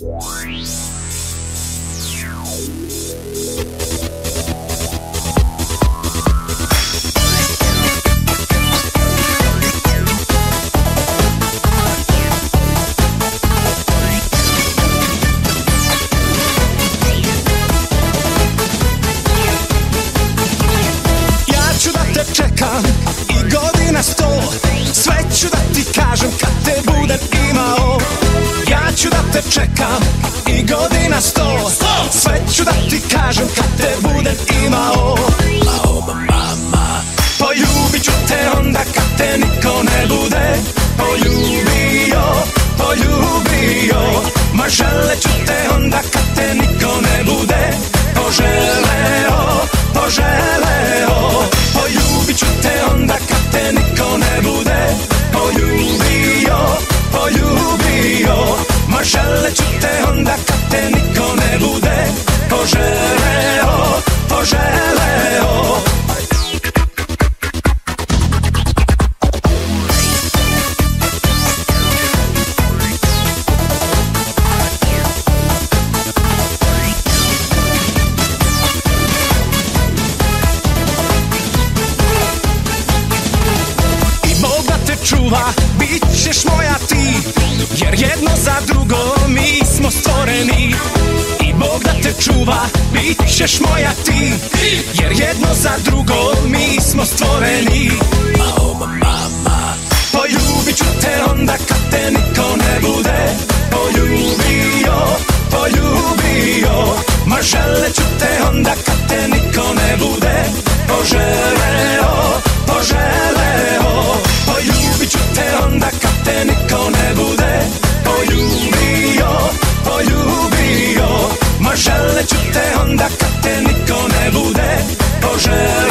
Yeah. Te čekam i godina sto. Sve ću da ti kažem kad te budem imao. Poljubit ću te onda kad te niko ne bude. Poljubio, poljubio Ma žele ću te onda kad te niko ne bude. Poželeo, poželeo Poljubit čuva, bit ćeš moja ti Jer jedno za drugo mi smo stvoreni. I Bog da te čuva, bit ćeš moja ti Jer jedno za drugo mi smo stvoreni. Poljubit ću te onda kad te niko ne bude. Poljubio, poljubio Ma žele ću te onda kad te niko ne bude Poljubio, poljubio. Ma žele ću te onda kad te niko ne bude Poželeo,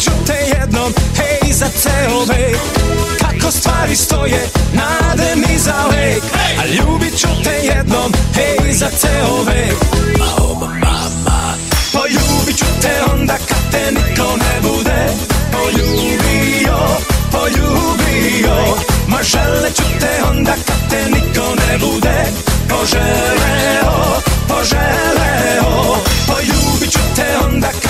Ću te jednom, hej za ceo vek. Kako stvari stoje, nade mi za lek. A ljubit ću te jednom, hej za ceo vek. Mao mama. Poljubit ću te onda kad te niko ne bude. Poljubio, poljubio. Ma želit ću te onda kad te niko ne bude. Poželeo, poželeo. Poljubit ću te onda kad